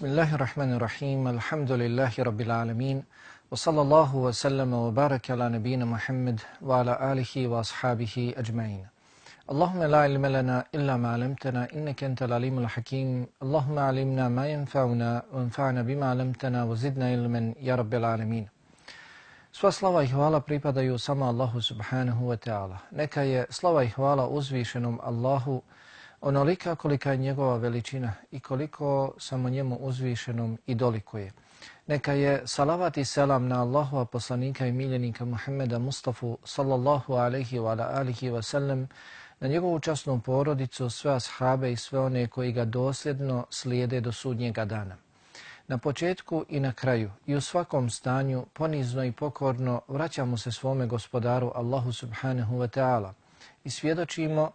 Bismillahirrahmanirrahim. Alhamdulillahi rabbil alamin. Wa sallallahu wa sallama wa baraka ala nabina Muhammad wa ala alihi wa ashabihi ajma'in. Allahumma la ilma lana illa ma 'allamtana innaka antal alimul hakim. Allahumma 'allimna ma yanfa'una wanfa'na bima 'allamtana wa zidna ilman ya rabbil alamin. Sva slava i hvala pripadaju samo Allahu subhanahu wa ta'ala. Neka je slava i hvala uzvišenom Allahu onolika kolika je njegova veličina i koliko samo njemu uzvišenom i dolikuje. Neka je salavat i selam na Allahova poslanika i miljenika Muhammeda Mustafa sallallahu alaihi wa alihi wa sallam, na njegovu časnu porodicu, sve ashabe i sve one koji ga dosljedno slijede do sudnjega dana. Na početku i na kraju i u svakom stanju ponizno i pokorno vraćamo se svome gospodaru Allahu subhanahu wa ta'ala i svjedočimo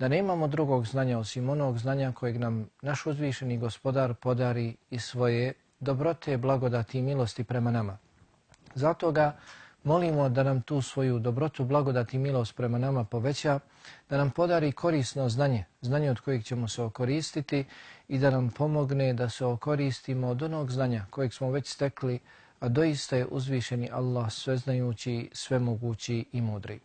da nemamo drugog znanja osim onog znanja kojeg nam naš uzvišeni gospodar podari i svoje dobrote, blagodati i milosti prema nama. Zato ga molimo da nam tu svoju dobrotu, blagodati i milost prema nama poveća, da nam podari korisno znanje, znanje od kojeg ćemo se okoristiti i da nam pomogne da se okoristimo od onog znanja kojeg smo već stekli, a doista je uzvišeni Allah sveznajući, svemogući i mudri.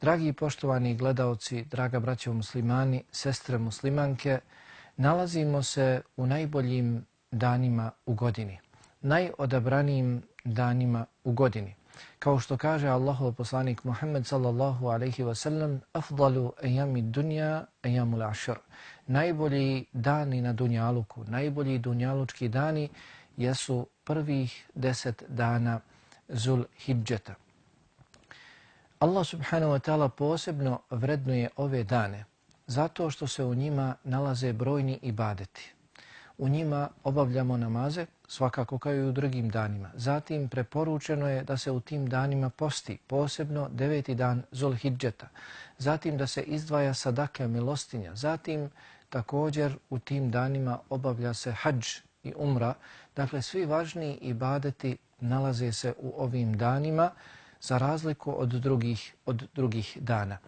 Dragi i poštovani gledaoci, draga braćo muslimani, sestre muslimanke, nalazimo se u najboljim danima u godini, najodabranijim danima u godini. Kao što kaže Allahov poslanik Muhammed sallallahu alaihi wa sallam, afdalu ejami dunja ejamul ašr. Najbolji dani na dunjaluku, najbolji dunjalučki dani jesu prvih deset dana zul Hidžeta. Allah subhanahu wa ta'ala posebno vrednuje ove dane zato što se u njima nalaze brojni ibadeti. U njima obavljamo namaze svakako kao i u drugim danima. Zatim preporučeno je da se u tim danima posti, posebno deveti dan Zulhidžeta. Zatim da se izdvaja sadaka milostinja. Zatim također u tim danima obavlja se hađ i umra. Dakle, svi važni ibadeti nalaze se u ovim danima za razliku od drugih, od drugih dana.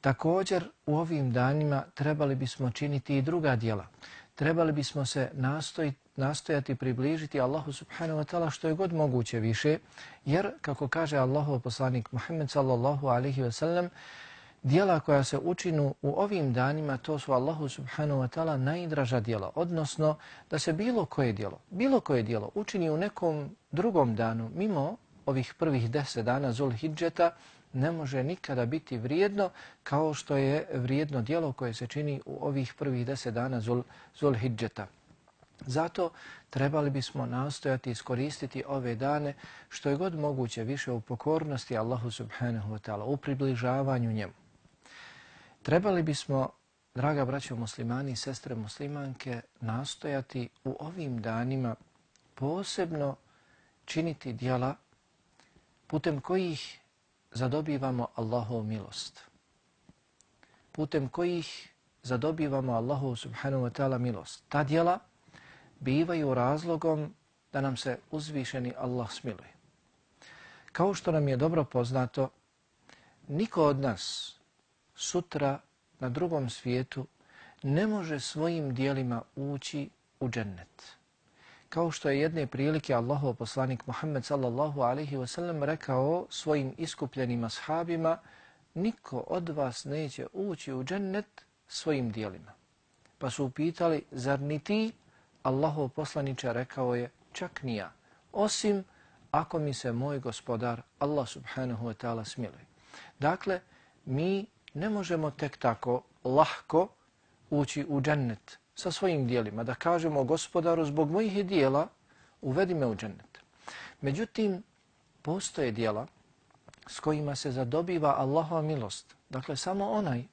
Također u ovim danima trebali bismo činiti i druga dijela. Trebali bismo se nastojiti nastojati približiti Allahu subhanahu wa ta'ala što je god moguće više, jer kako kaže Allahov poslanik Muhammed sallallahu alaihi wa sallam, dijela koja se učinu u ovim danima, to su Allahu subhanahu wa ta'ala najdraža dijela. Odnosno da se bilo koje dijelo, bilo koje dijelo učini u nekom drugom danu mimo ovih prvih deset dana Zulhidžeta ne može nikada biti vrijedno kao što je vrijedno dijelo koje se čini u ovih prvih deset dana Zul, Zulhidžeta. Zato trebali bismo nastojati iskoristiti ove dane što je god moguće više u pokornosti Allahu subhanahu wa ta'ala, u približavanju njemu. Trebali bismo, draga braćo muslimani i sestre muslimanke, nastojati u ovim danima posebno činiti dijela putem kojih zadobivamo Allahovu milost. Putem kojih zadobivamo Allahu subhanahu wa ta'ala milost. Ta dijela bivaju razlogom da nam se uzvišeni Allah smiluje. Kao što nam je dobro poznato, niko od nas sutra na drugom svijetu ne može svojim dijelima ući u džennet kao što je jedne prilike Allahov poslanik Muhammed sallallahu alaihi wasallam rekao svojim iskupljenim ashabima, niko od vas neće ući u džennet svojim dijelima. Pa su upitali, zar ni ti? Allahov poslaniče rekao je, čak nija, osim ako mi se moj gospodar Allah subhanahu wa ta'ala smiluje. Dakle, mi ne možemo tek tako lahko ući u džennet sa svojim dijelima, da kažemo gospodaru zbog mojih dijela uvedi me u džennet. Međutim, postoje dijela s kojima se zadobiva Allahova milost. Dakle, samo onaj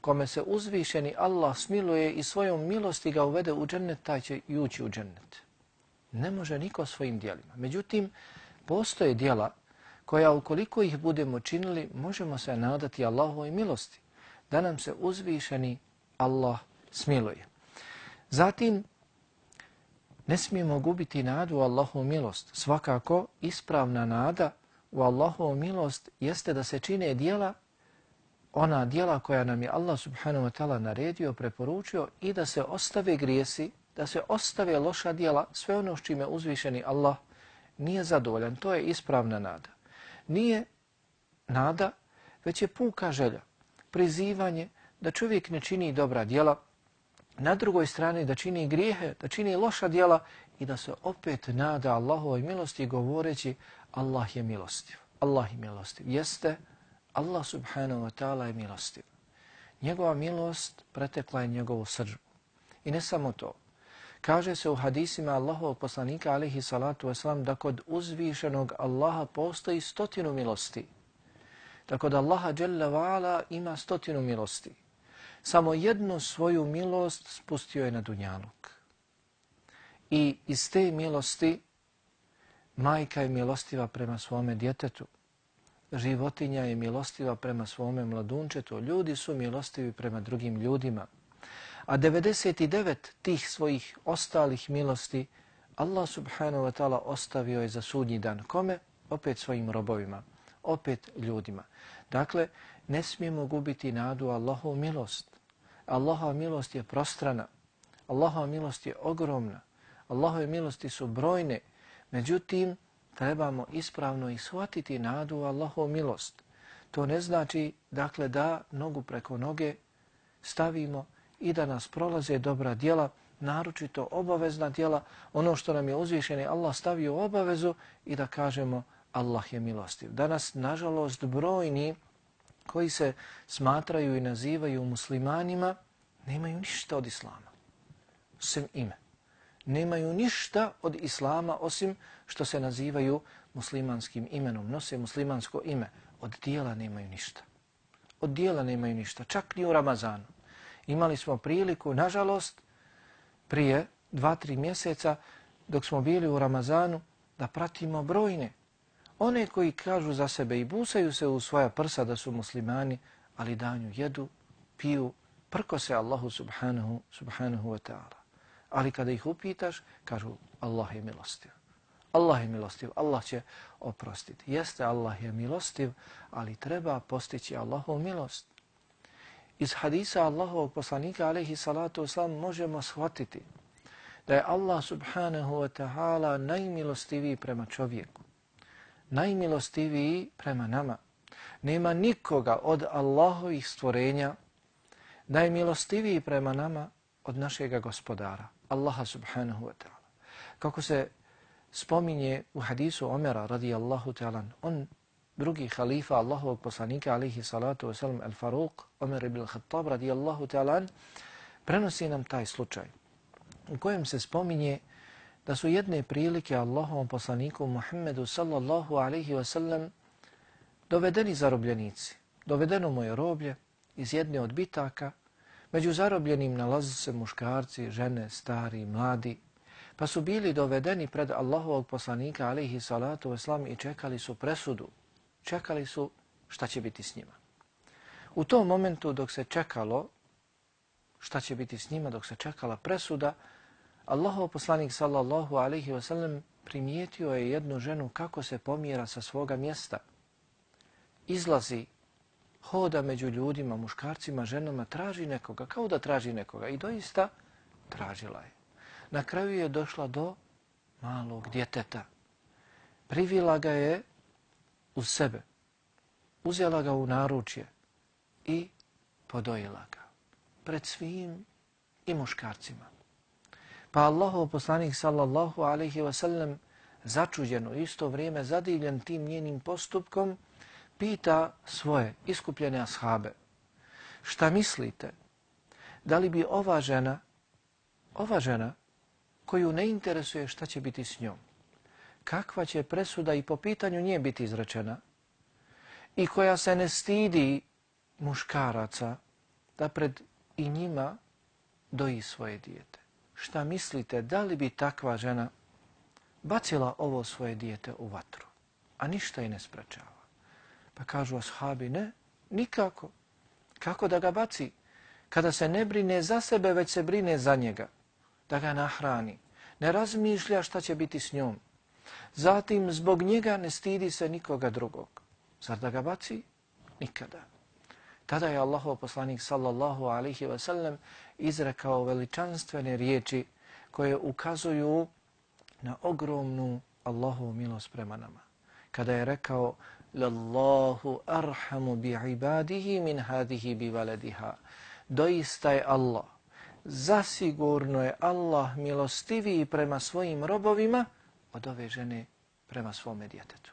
kome se uzvišeni Allah smiluje i svojom milosti ga uvede u džennet, taj će i ući u džennet. Ne može niko svojim dijelima. Međutim, postoje dijela koja ukoliko ih budemo činili, možemo se nadati Allahovoj milosti, da nam se uzvišeni Allah smiluje. Zatim, ne smijemo gubiti nadu u Allahovu milost. Svakako, ispravna nada u Allahovu milost jeste da se čine dijela, ona dijela koja nam je Allah subhanahu wa ta'ala naredio, preporučio i da se ostave grijesi da se ostave loša dijela, sve ono s čime uzvišeni Allah nije zadovoljan. To je ispravna nada. Nije nada, već je puka želja, prizivanje da čovjek ne čini dobra dijela, na drugoj strani da čini grijehe, da čini loša djela i da se opet nada Allahovoj milosti govoreći Allah je milostiv. Allah je milostiv. Jeste, Allah subhanahu wa ta'ala je milostiv. Njegova milost pretekla je njegovu srđbu. I ne samo to. Kaže se u hadisima Allahovog poslanika alihi salatu wasalam da kod uzvišenog Allaha postoji stotinu milosti. Da kod Allaha jalla wa'ala ima stotinu milosti. Samo jednu svoju milost spustio je na dunjaluk. I iz te milosti majka je milostiva prema svome djetetu. Životinja je milostiva prema svome mladunčetu. Ljudi su milostivi prema drugim ljudima. A 99 tih svojih ostalih milosti Allah subhanahu wa ta'ala ostavio je za sudnji dan. Kome? Opet svojim robovima. Opet ljudima. Dakle, ne smijemo gubiti nadu Allahu milost. Allahova milost je prostrana. Allahova milost je ogromna. Allahove milosti su brojne. Međutim, trebamo ispravno ishvatiti nadu Allahovu milost. To ne znači, dakle, da nogu preko noge stavimo i da nas prolaze dobra djela, naročito obavezna djela, ono što nam je uzvišeni Allah stavio u obavezu i da kažemo Allah je milostiv. Danas, nažalost, brojni koji se smatraju i nazivaju muslimanima, nemaju ništa od islama, osim ime. Nemaju ništa od islama osim što se nazivaju muslimanskim imenom, nose muslimansko ime. Od dijela nemaju ništa. Od dijela nemaju ništa, čak ni u Ramazanu. Imali smo priliku, nažalost, prije dva, tri mjeseca, dok smo bili u Ramazanu, da pratimo brojne One koji kažu za sebe i busaju se u svoja prsa da su muslimani, ali danju jedu, piju, prko se Allahu subhanahu, subhanahu wa ta'ala. Ali kada ih upitaš, kažu Allah je milostiv. Allah je milostiv, Allah će oprostiti. Jeste Allah je milostiv, ali treba postići Allahovu milost. Iz hadisa Allahovog poslanika alaihi salatu wasalam možemo shvatiti da je Allah subhanahu wa ta'ala najmilostiviji prema čovjeku najmilostiviji prema nama. Nema nikoga od Allahovih stvorenja najmilostiviji prema nama od našeg gospodara, Allaha subhanahu wa ta'ala. Kako se spominje u hadisu Omera radijallahu ta'ala, on drugi halifa Allahovog poslanika alihi salatu wasalam al-Faruq, Omer ibn Khattab radijallahu ta'ala, prenosi nam taj slučaj u kojem se spominje da su jedne prilike Allahovom poslaniku Muhammedu sallallahu alaihi wa sallam dovedeni zarobljenici. Dovedeno mu je roblje iz jedne od bitaka. Među zarobljenim nalazi se muškarci, žene, stari, mladi. Pa su bili dovedeni pred Allahovog poslanika alaihi salatu wasallam i čekali su presudu. Čekali su šta će biti s njima. U tom momentu dok se čekalo šta će biti s njima, dok se čekala presuda, Allahov poslanik sallallahu alaihi wa sallam primijetio je jednu ženu kako se pomjera sa svoga mjesta. Izlazi, hoda među ljudima, muškarcima, ženama, traži nekoga, kao da traži nekoga. I doista tražila je. Na kraju je došla do malog djeteta. Privila ga je u sebe. Uzela ga u naručje i podojila ga. Pred svim i muškarcima. Pa Allahov poslanik sallallahu alaihi wa sallam začuđeno isto vrijeme zadivljen tim njenim postupkom pita svoje iskupljene ashabe šta mislite? Da li bi ova žena ova žena koju ne interesuje šta će biti s njom? Kakva će presuda i po pitanju nje biti izrečena? I koja se ne stidi muškaraca da pred i njima doji svoje dijete? Šta mislite, da li bi takva žena bacila ovo svoje dijete u vatru, a ništa i ne sprečava. Pa kažu ashabi, ne, nikako. Kako da ga baci? Kada se ne brine za sebe, već se brine za njega, da ga nahrani. Ne razmišlja šta će biti s njom. Zatim, zbog njega ne stidi se nikoga drugog. Zar da ga baci? Nikada. Tada je Allahov poslanik sallallahu alaihi ve sellem izrekao veličanstvene riječi koje ukazuju na ogromnu Allahovu milost prema nama. Kada je rekao Lallahu arhamu bi ibadihi min hadihi bi valediha. Doista je Allah. Zasigurno je Allah milostiviji prema svojim robovima od ove žene prema svome djetetu.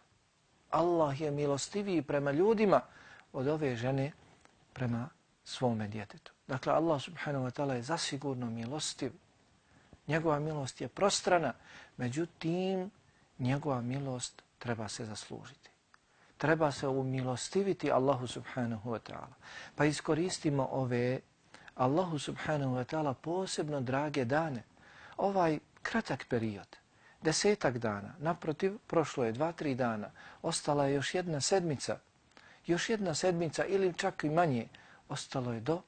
Allah je milostiviji prema ljudima od ove žene prema svome djetetu. Dakle, Allah subhanahu wa ta'ala je zasigurno milostiv. Njegova milost je prostrana, međutim, njegova milost treba se zaslužiti. Treba se umilostiviti Allahu subhanahu wa ta'ala. Pa iskoristimo ove Allahu subhanahu wa ta'ala posebno drage dane. Ovaj kratak period, desetak dana, naprotiv, prošlo je dva, tri dana, ostala je još jedna sedmica, još jedna sedmica ili čak i manje, ostalo je do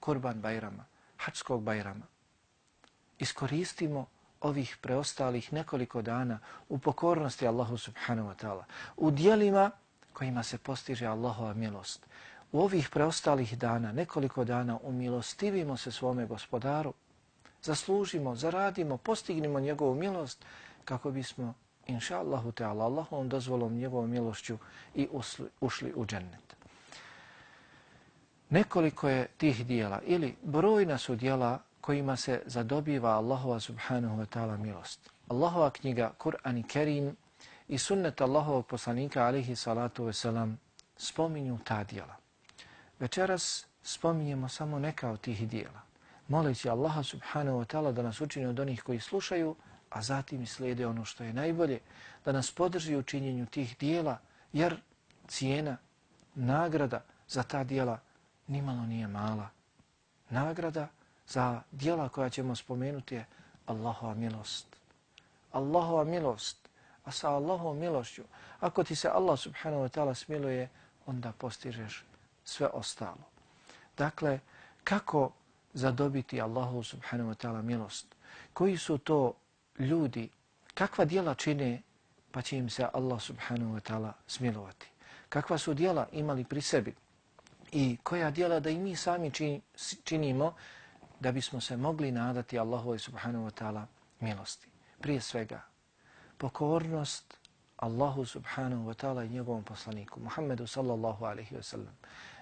Kurban Bajrama, Hačskog Bajrama. Iskoristimo ovih preostalih nekoliko dana u pokornosti Allahu subhanahu wa ta'ala, u dijelima kojima se postiže Allahova milost. U ovih preostalih dana, nekoliko dana, umilostivimo se svome gospodaru, zaslužimo, zaradimo, postignimo njegovu milost kako bismo, inša Allahu Teala, Allahom dozvolom njegovom milošću i usli, ušli u džennet. Nekoliko je tih dijela ili brojna su dijela kojima se zadobiva Allahova subhanahu wa ta'ala milost. Allahova knjiga Kur'an i Kerim i sunnet Allahovog poslanika alihi salatu wasalam spominju ta dijela. Večeras spominjemo samo neka od tih dijela. Moleći Allaha subhanahu wa ta'ala da nas učini od onih koji slušaju, a zatim slijede ono što je najbolje, da nas podrži u činjenju tih dijela, jer cijena, nagrada za ta dijela nimalo nije mala. Nagrada za dijela koja ćemo spomenuti je Allahova milost. Allahova milost. A sa Allahovom milošću, ako ti se Allah subhanahu wa ta'ala smiluje, onda postižeš sve ostalo. Dakle, kako zadobiti Allahu subhanahu wa ta'ala milost? Koji su to ljudi? Kakva dijela čine pa će im se Allah subhanahu wa ta'ala smilovati? Kakva su dijela imali pri sebi? I koja dijela da i mi sami činimo da bismo se mogli nadati Allahu subhanahu wa ta'ala milosti. Prije svega, pokornost Allahu subhanahu wa ta'ala i njegovom poslaniku, Muhammedu sallallahu alaihi wa sallam.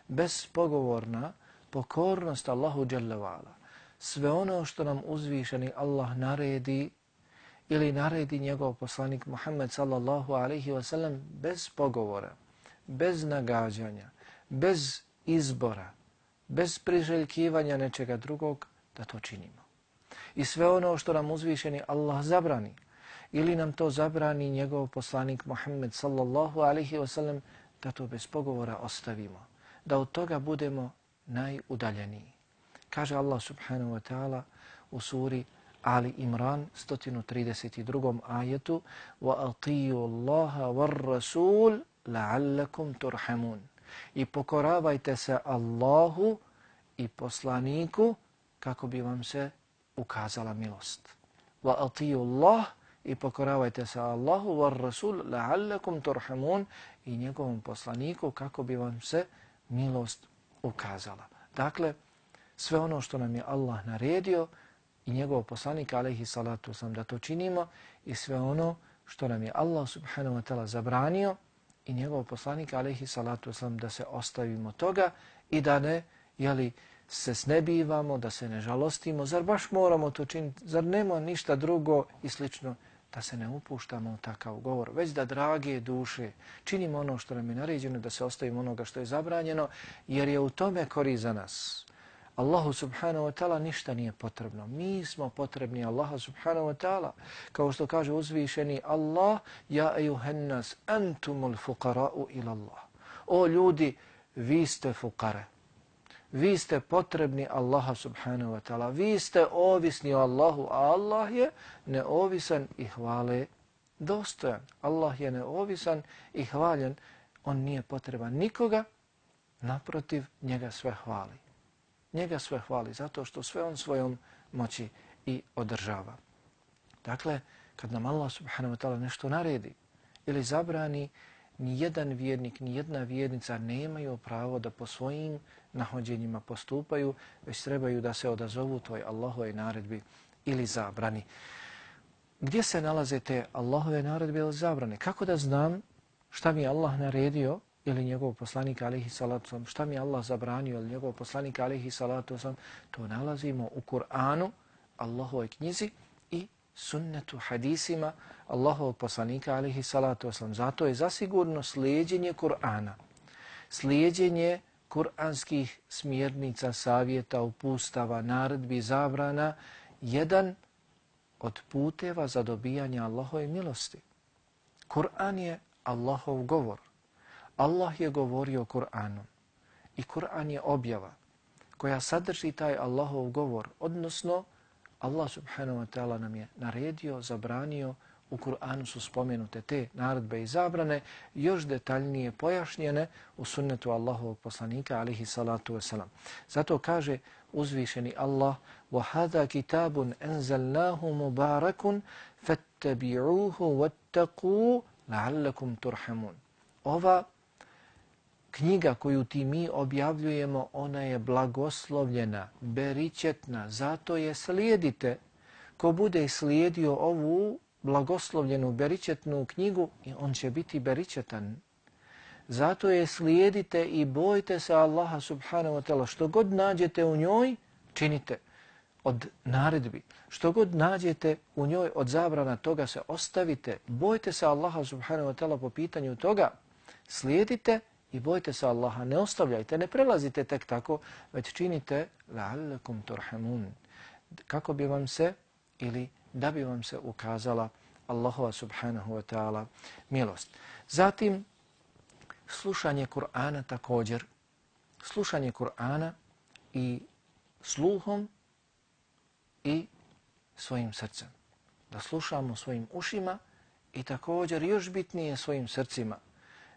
Bezpogovorna pokornost Allahu jalla wa'ala. Sve ono što nam uzvišeni Allah naredi ili naredi njegov poslanik Muhammed sallallahu alaihi wa sallam bez pogovora, bez nagađanja, bez izbora, bez priželjkivanja nečega drugog, da to činimo. I sve ono što nam uzvišeni Allah zabrani, ili nam to zabrani njegov poslanik Muhammed sallallahu alaihi wasallam, da to bez pogovora ostavimo, da od toga budemo najudaljeniji. Kaže Allah subhanahu wa ta'ala u suri Ali Imran 132. ajetu وَأَطِيُوا اللَّهَ وَالرَّسُولَ لَعَلَّكُمْ تُرْحَمُونَ I pokoravajte se Allahu i poslaniku kako bi vam se ukazala milost. Wa atiyu Allah i pokoravajte se Allahu wa Rasul la'allakum turhamun i njegovom poslaniku kako bi vam se milost ukazala. Dakle, sve ono što nam je Allah naredio i njegov poslanik alejhi salatu sam da to činimo i sve ono što nam je Allah subhanahu wa ta'ala zabranio i njegov poslanik alejhi salatu sam da se ostavimo toga i da ne jeli, se snebivamo, da se ne žalostimo, zar baš moramo to činiti, zar nema ništa drugo i slično, da se ne upuštamo u takav govor, već da drage duše činimo ono što nam je naređeno, da se ostavimo onoga što je zabranjeno, jer je u tome kori za nas. Allahu subhanahu wa ta'ala ništa nije potrebno. Mi smo potrebni Allaha subhanahu wa ta'ala. Kao što kaže uzvišeni Allah, ja ejuhennas antumul fukara'u ila Allah. O ljudi, vi ste fukare vi ste potrebni Allaha subhanahu wa ta'ala, vi ste ovisni o Allahu, a Allah je neovisan i hvale dostojan. Allah je neovisan i hvaljen, on nije potreban nikoga, naprotiv njega sve hvali. Njega sve hvali zato što sve on svojom moći i održava. Dakle, kad nam Allah subhanahu wa ta'ala nešto naredi ili zabrani, ni jedan vjernik, ni jedna vjernica nemaju pravo da po svojim nahođenjima postupaju, već trebaju da se odazovu toj Allahove naredbi ili zabrani. Gdje se nalaze te Allahove naredbe ili zabrane? Kako da znam šta mi Allah naredio ili njegov poslanik alihi salatu sam, šta mi Allah zabranio ili njegov poslanik alihi salatu sam, to nalazimo u Kur'anu, Allahovoj knjizi i sunnetu hadisima Allahovog poslanika alihi salatu sam. Zato je zasigurno slijedjenje Kur'ana, slijedjenje kuranskih smjernica, savjeta, upustava, naredbi, zabrana, jedan od puteva za dobijanje Allahove milosti. Kur'an je Allahov govor. Allah je govorio Kur'anom i Kur'an je objava koja sadrži taj Allahov govor, odnosno Allah subhanahu wa ta'ala nam je naredio, zabranio, u Kur'anu su spomenute te naredbe i zabrane, još detaljnije pojašnjene u sunnetu Allahovog poslanika, alihi salatu wasalam. Zato kaže uzvišeni Allah, وَهَذَا كِتَابٌ أَنزَلْنَاهُ مُبَارَكٌ فَاتَّبِعُوهُ وَاتَّقُوا لَعَلَّكُمْ تُرْحَمُونَ Ova knjiga koju ti mi objavljujemo, ona je blagoslovljena, beričetna, zato je slijedite. Ko bude slijedio ovu blagoslovljenu beričetnu knjigu, i on će biti beričetan. Zato je slijedite i bojte se Allaha subhanahu wa ta'ala. Što god nađete u njoj, činite od naredbi. Što god nađete u njoj od zabrana toga se ostavite. Bojte se Allaha subhanahu wa ta'ala po pitanju toga. Slijedite i bojte se Allaha. Ne ostavljajte, ne prelazite tek tako, već činite la'allakum turhamun. Kako bi vam se ili da bi vam se ukazala Allahova subhanahu wa ta'ala milost. Zatim, slušanje Kur'ana također, slušanje Kur'ana i sluhom i svojim srcem. Da slušamo svojim ušima i također još bitnije svojim srcima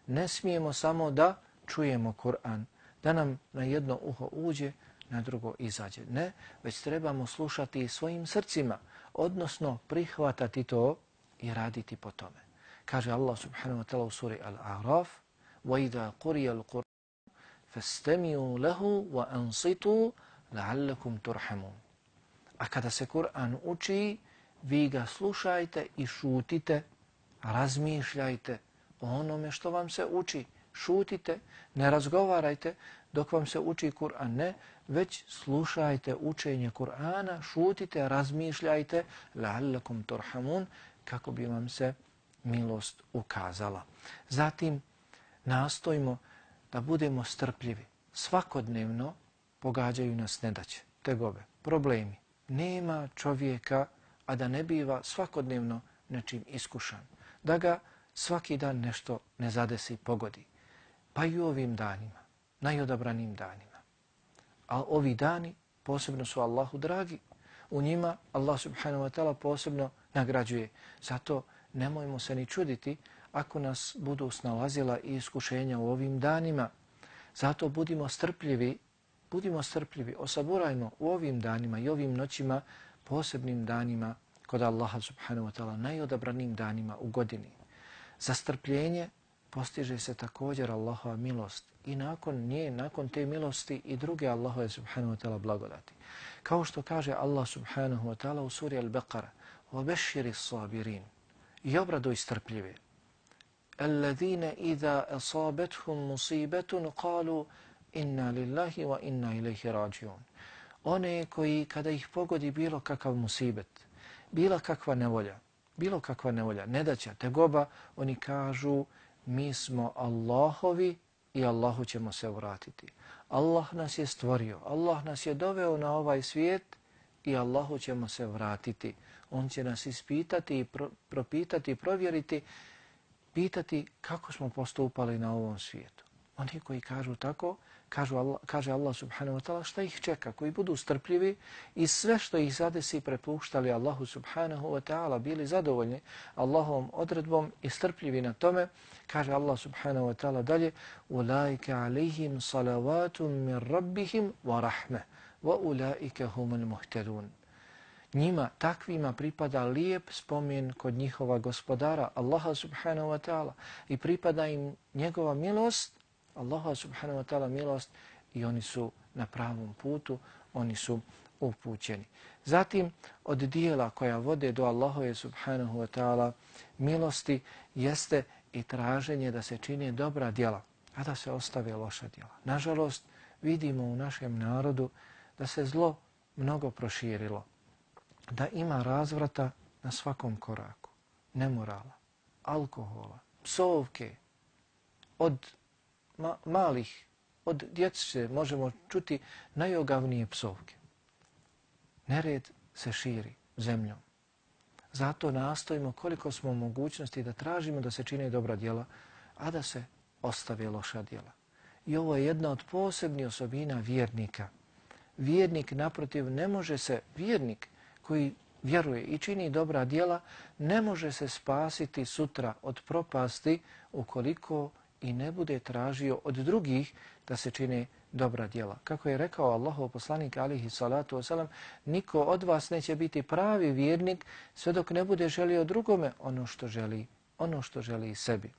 Ne smijemo samo da čujemo Kur'an, da nam na jedno uho uđe, na drugo izađe. Ne, već trebamo slušati svojim srcima, odnosno prihvatati to i raditi po tome. Kaže Allah subhanahu wa ta'ala u suri Al-A'raf وَإِذَا قُرِيَ الْقُرْآنُ فَاسْتَمِيُوا لَهُ وَأَنْصِتُوا لَعَلَّكُمْ تُرْحَمُونَ A kada se Kur'an uči, vi ga slušajte i šutite, razmišljajte o onome što vam se uči. Šutite, ne razgovarajte dok vam se uči Kur'an, ne, već slušajte učenje Kur'ana, šutite, razmišljajte, la'allakum turhamun, kako bi vam se milost ukazala. Zatim nastojimo da budemo strpljivi. Svakodnevno pogađaju nas nedaće, tegobe, problemi. Nema čovjeka, a da ne biva svakodnevno nečim iskušan. Da ga svaki dan nešto ne zadesi i pogodi. Pa i ovim danima, najodabranim danima. A ovi dani posebno su Allahu dragi. U njima Allah subhanahu wa ta'ala posebno nagrađuje. Zato nemojmo se ni čuditi ako nas budu snalazila i iskušenja u ovim danima. Zato budimo strpljivi, budimo strpljivi, osaburajmo u ovim danima i ovim noćima, posebnim danima kod Allaha subhanahu wa ta'ala, najodabranim danima u godini. Za strpljenje postiže se također Allahova milost i nakon nje, nakon te milosti i druge Allahove subhanahu wa ta'ala blagodati. Kao što kaže Allah subhanahu wa ta'ala u suri Al-Baqara, وَبَشِّرِ الصَّابِرِينَ I obraduj strpljive. الَّذِينَ إِذَا أَصَابَتْهُمْ مُصِيبَةٌ قَالُوا إِنَّا لِلَّهِ وَإِنَّا إِلَيْهِ رَاجِعُونَ One koji kada ih pogodi bilo kakav musibet, bila kakva nevolja, bilo kakva nevolja, nedaća, tegoba, oni kažu mi smo Allahovi i Allahu ćemo se vratiti. Allah nas je stvorio, Allah nas je doveo na ovaj svijet i Allahu ćemo se vratiti. On će nas ispitati i pro, propitati provjeriti, pitati kako smo postupali na ovom svijetu. Oni koji kažu tako, kažu Allah, kaže Allah subhanahu wa ta'ala šta ih čeka, koji budu strpljivi i sve što ih zadesi prepuštali Allahu subhanahu wa ta'ala, bili zadovoljni Allahovom odredbom i strpljivi na tome, kaže Allah subhanahu wa ta'ala dalje, ulaika alihim salavatum min rabbihim wa rahme, wa ulaika humul muhtadun. Njima, takvima, pripada lijep spomen kod njihova gospodara, Allaha subhanahu wa ta'ala, i pripada im njegova milost, Allaha subhanahu wa ta'ala milost i oni su na pravom putu, oni su upućeni. Zatim, od dijela koja vode do Allahove subhanahu wa ta'ala milosti jeste i traženje da se čini dobra djela, a da se ostave loša djela. Nažalost, vidimo u našem narodu da se zlo mnogo proširilo, da ima razvrata na svakom koraku, nemorala, alkohola, psovke, od ma malih, od djece možemo čuti najogavnije psovke. Nered se širi zemljom. Zato nastojimo koliko smo mogućnosti da tražimo da se čine dobra djela, a da se ostave loša djela. I ovo je jedna od posebnih osobina vjernika. Vjernik, naprotiv, ne može se, vjernik koji vjeruje i čini dobra djela, ne može se spasiti sutra od propasti ukoliko i ne bude tražio od drugih da se čine dobra djela. Kako je rekao Allahov poslanik alihi salatu wasalam, niko od vas neće biti pravi vjernik sve dok ne bude želio drugome ono što želi, ono što želi sebi.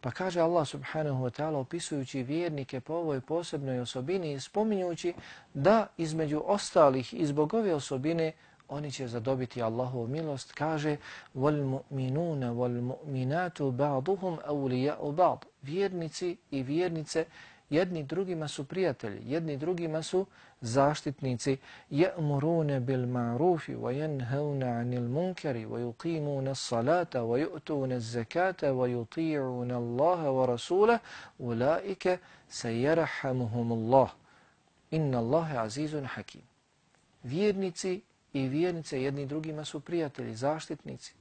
Pa kaže Allah subhanahu wa ta'ala opisujući vjernike po ovoj posebnoj osobini i spominjući da između ostalih i zbog ove osobine oni će zadobiti Allahovu milost. Kaže وَالْمُؤْمِنُونَ وَالْمُؤْمِنَاتُ بَعْضُهُمْ أَوْلِيَا بَعْض vjernici i vjernice jedni drugima su prijatelji, jedni drugima su zaštitnici. Ja'muruna bil ma'rufi wa yanhauna 'anil munkari wa yuqimuna as-salata wa yu'tuna az-zakata wa yuti'una Allaha wa rasulahu ulaika sayarhamuhumullah. Inna Allaha 'azizun hakim. Vjernici i vjernice jedni drugima su prijatelji, zaštitnici.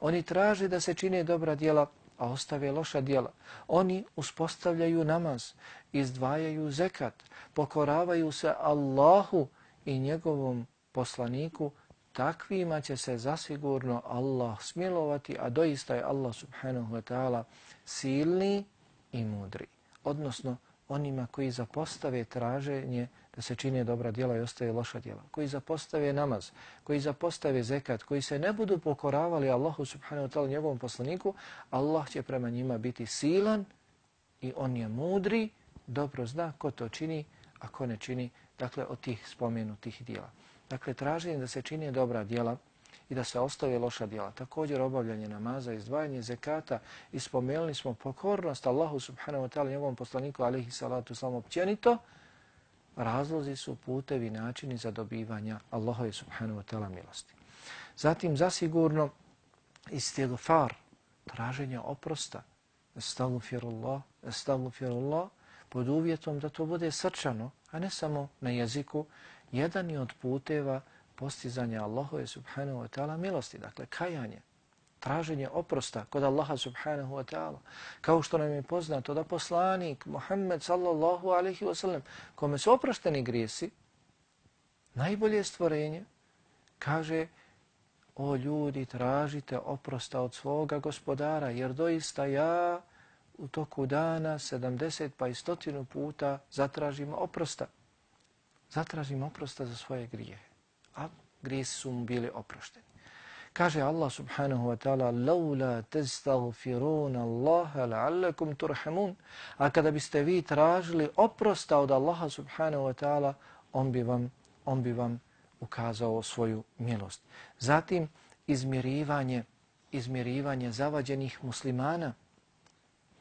Oni traže da se čine dobra djela a ostave loša djela. Oni uspostavljaju namaz, izdvajaju zekat, pokoravaju se Allahu i njegovom poslaniku, takvima će se zasigurno Allah smilovati, a doista je Allah subhanahu wa ta'ala silni i mudri. Odnosno, onima koji zapostave traženje da se čine dobra djela i ostaje loša djela, koji zapostave namaz, koji zapostave zekat, koji se ne budu pokoravali Allahu subhanahu wa ta'ala njegovom poslaniku, Allah će prema njima biti silan i on je mudri, dobro zna ko to čini, a ko ne čini, dakle, od tih spomenutih djela. Dakle, traženje da se čine dobra djela i da se ostave loša djela. Također obavljanje namaza, izdvajanje zekata i spomenuli smo pokornost Allahu subhanahu wa ta'ala njegovom poslaniku alihi salatu sallam općenito, razlozi su putevi načini za dobivanja Allahove subhanahu wa ta'ala milosti. Zatim zasigurno istighfar, traženje oprosta, estagfirullah, estagfirullah, pod uvjetom da to bude srčano, a ne samo na jeziku, jedan je od puteva postizanja Allahove subhanahu wa ta'ala milosti, dakle kajanje, traženje oprosta kod Allaha subhanahu wa ta'ala. Kao što nam je poznato da poslanik Muhammed sallallahu alaihi wa sallam, kome su oprošteni grijesi, najbolje stvorenje, kaže o ljudi tražite oprosta od svoga gospodara, jer doista ja u toku dana 70 pa i stotinu puta zatražim oprosta. Zatražim oprosta za svoje grijehe, A grijesi su mu bili oprošteni. Kaže Allah subhanahu wa ta'ala Laula تَسْتَغْفِرُونَ اللَّهَ لَعَلَّكُمْ تُرْحَمُونَ A kada biste vi tražili oprosta od Allaha subhanahu wa ta'ala on, on bi vam ukazao svoju milost. Zatim izmjerivanje izmjerivanje zavađenih muslimana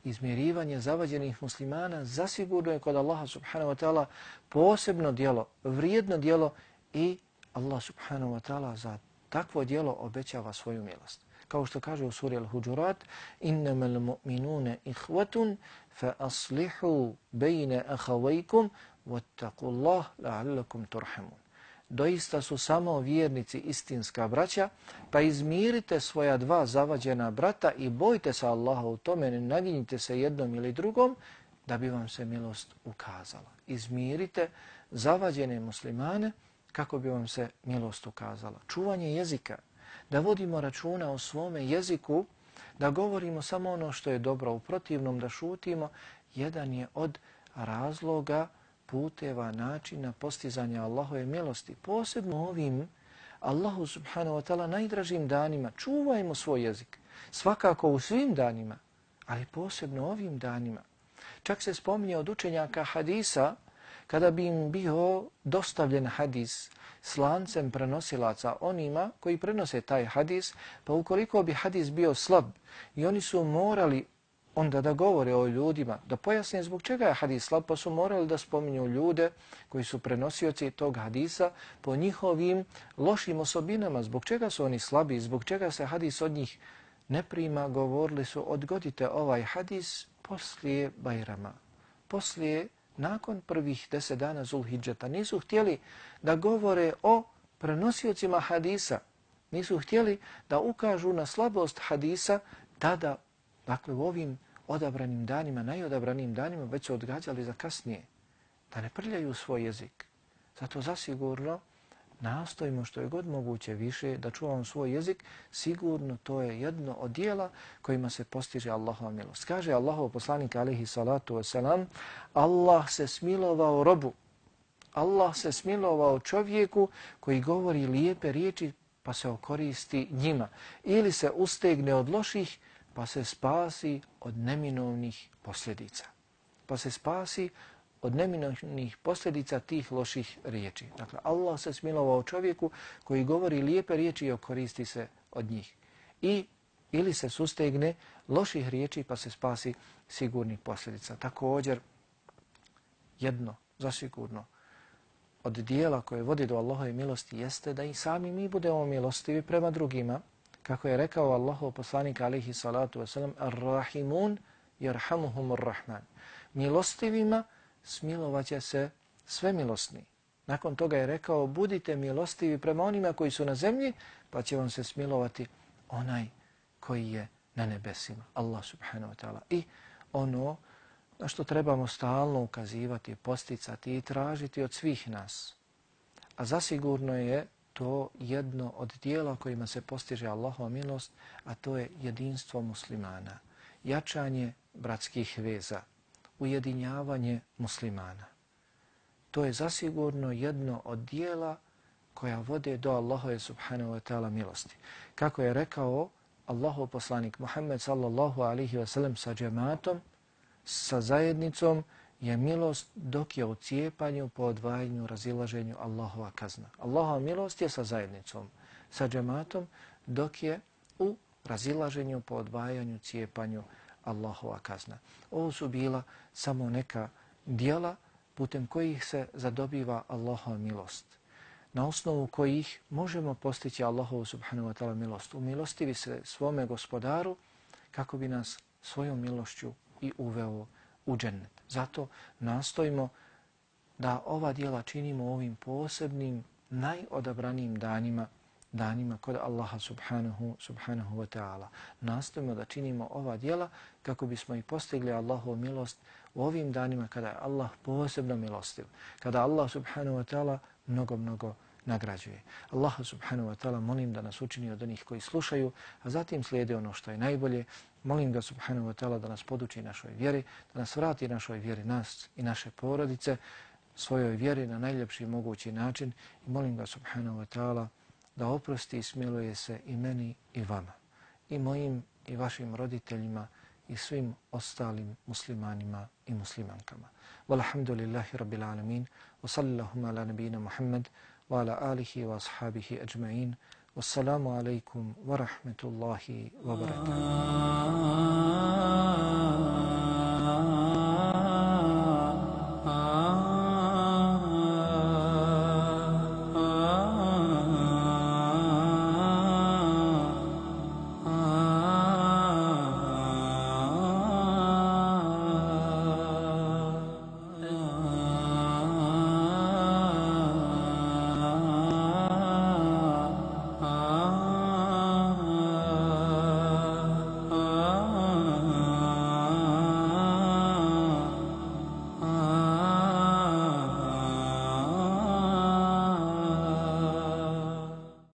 izmjerivanje zavađenih muslimana zasigurno je kod Allaha subhanahu wa ta'ala posebno dijelo, vrijedno dijelo i Allah subhanahu wa ta'ala za takvo dijelo obećava svoju milost. Kao što kaže u suri Al-Huđurat, innamal mu'minuna ihvatun fa aslihu bejne ahavajkum wattaqullaha la'allakum turhamun. Doista su samo vjernici istinska braća, pa izmirite svoja dva zavađena brata i bojte se Allaha u tome, ne naginjite se jednom ili drugom, da bi vam se milost ukazala. Izmirite zavađene muslimane, kako bi vam se milost ukazala. Čuvanje jezika, da vodimo računa o svome jeziku, da govorimo samo ono što je dobro, u protivnom da šutimo, jedan je od razloga puteva, načina postizanja Allahove milosti. Posebno ovim Allahu subhanahu wa ta'ala najdražim danima čuvajmo svoj jezik. Svakako u svim danima, ali posebno ovim danima. Čak se spominje od učenjaka hadisa kada bi im bio dostavljen hadis s lancem prenosilaca onima koji prenose taj hadis, pa ukoliko bi hadis bio slab i oni su morali onda da govore o ljudima, da pojasne zbog čega je hadis slab, pa su morali da spominju ljude koji su prenosioci tog hadisa po njihovim lošim osobinama, zbog čega su oni slabi, zbog čega se hadis od njih ne prima, govorili su odgodite ovaj hadis poslije Bajrama, poslije, nakon prvih deset dana Zulhidžeta. Nisu htjeli da govore o prenosiocima hadisa, nisu htjeli da ukažu na slabost hadisa tada Dakle, u ovim odabranim danima, najodabranim danima, već su odgađali za kasnije, da ne prljaju svoj jezik. Zato zasigurno nastojimo što je god moguće više da čuvamo svoj jezik, sigurno to je jedno od dijela kojima se postiže Allahova milost. Kaže Allahov poslanik alihi salatu wasalam, Allah se smilovao robu, Allah se smilovao čovjeku koji govori lijepe riječi pa se okoristi njima ili se ustegne od loših pa se spasi od neminovnih posljedica. Pa se spasi od neminovnih posljedica tih loših riječi. Dakle, Allah se smilovao čovjeku koji govori lijepe riječi i okoristi se od njih. I ili se sustegne loših riječi pa se spasi sigurnih posljedica. Također, jedno, zasigurno, od dijela koje vodi do Allahove milosti jeste da i sami mi budemo milostivi prema drugima, kako je rekao Allahov poslanik alejhi salatu wasalam, ar-rahimun yarhamuhumur rahman milostivima smilovaće se sve milosni nakon toga je rekao budite milostivi prema onima koji su na zemlji pa će vam se smilovati onaj koji je na nebesima. Allah subhanahu wa ta'ala. I ono na što trebamo stalno ukazivati posticati i tražiti od svih nas a zasigurno je to jedno od dijela kojima se postiže Allahova milost, a to je jedinstvo muslimana, jačanje bratskih veza, ujedinjavanje muslimana. To je zasigurno jedno od dijela koja vode do Allahove subhanahu wa ta'ala milosti. Kako je rekao Allahov poslanik Muhammed sallallahu alihi wasallam sa džematom, sa zajednicom, je milost dok je u cijepanju, po odvajanju, razilaženju Allahova kazna. Allahova milost je sa zajednicom, sa džematom, dok je u razilaženju, po odvajanju, cijepanju Allahova kazna. Ovo su bila samo neka dijela putem kojih se zadobiva Allahova milost. Na osnovu kojih možemo postići Allahovu subhanahu wa ta'ala milost. U se svome gospodaru kako bi nas svojom milošću i uveo u džennet. Zato nastojimo da ova dijela činimo ovim posebnim, najodabranijim danima, danima kod Allaha subhanahu, subhanahu wa ta'ala. Nastojimo da činimo ova dijela kako bismo i postigli Allahovu milost u ovim danima kada je Allah posebno milostiv. Kada Allah subhanahu wa ta'ala mnogo, mnogo nagrađuje. Allah subhanahu wa ta'ala molim da nas učini od onih koji slušaju, a zatim slijede ono što je najbolje. Molim ga subhanahu wa ta'ala da nas poduči našoj vjeri, da nas vrati našoj vjeri nas i naše porodice, svojoj vjeri na najljepši mogući način i molim ga subhanahu wa ta'ala da oprosti i smiluje se i meni i vama, i mojim i vašim roditeljima i svim ostalim muslimanima i muslimankama. Walhamdulillahi rabbil alamin, wa sallahuma ala nabina Muhammad, wa ala alihi wa ashabihi ajma'in, wassalamu alaikum wa rahmatullahi wa barakatuh.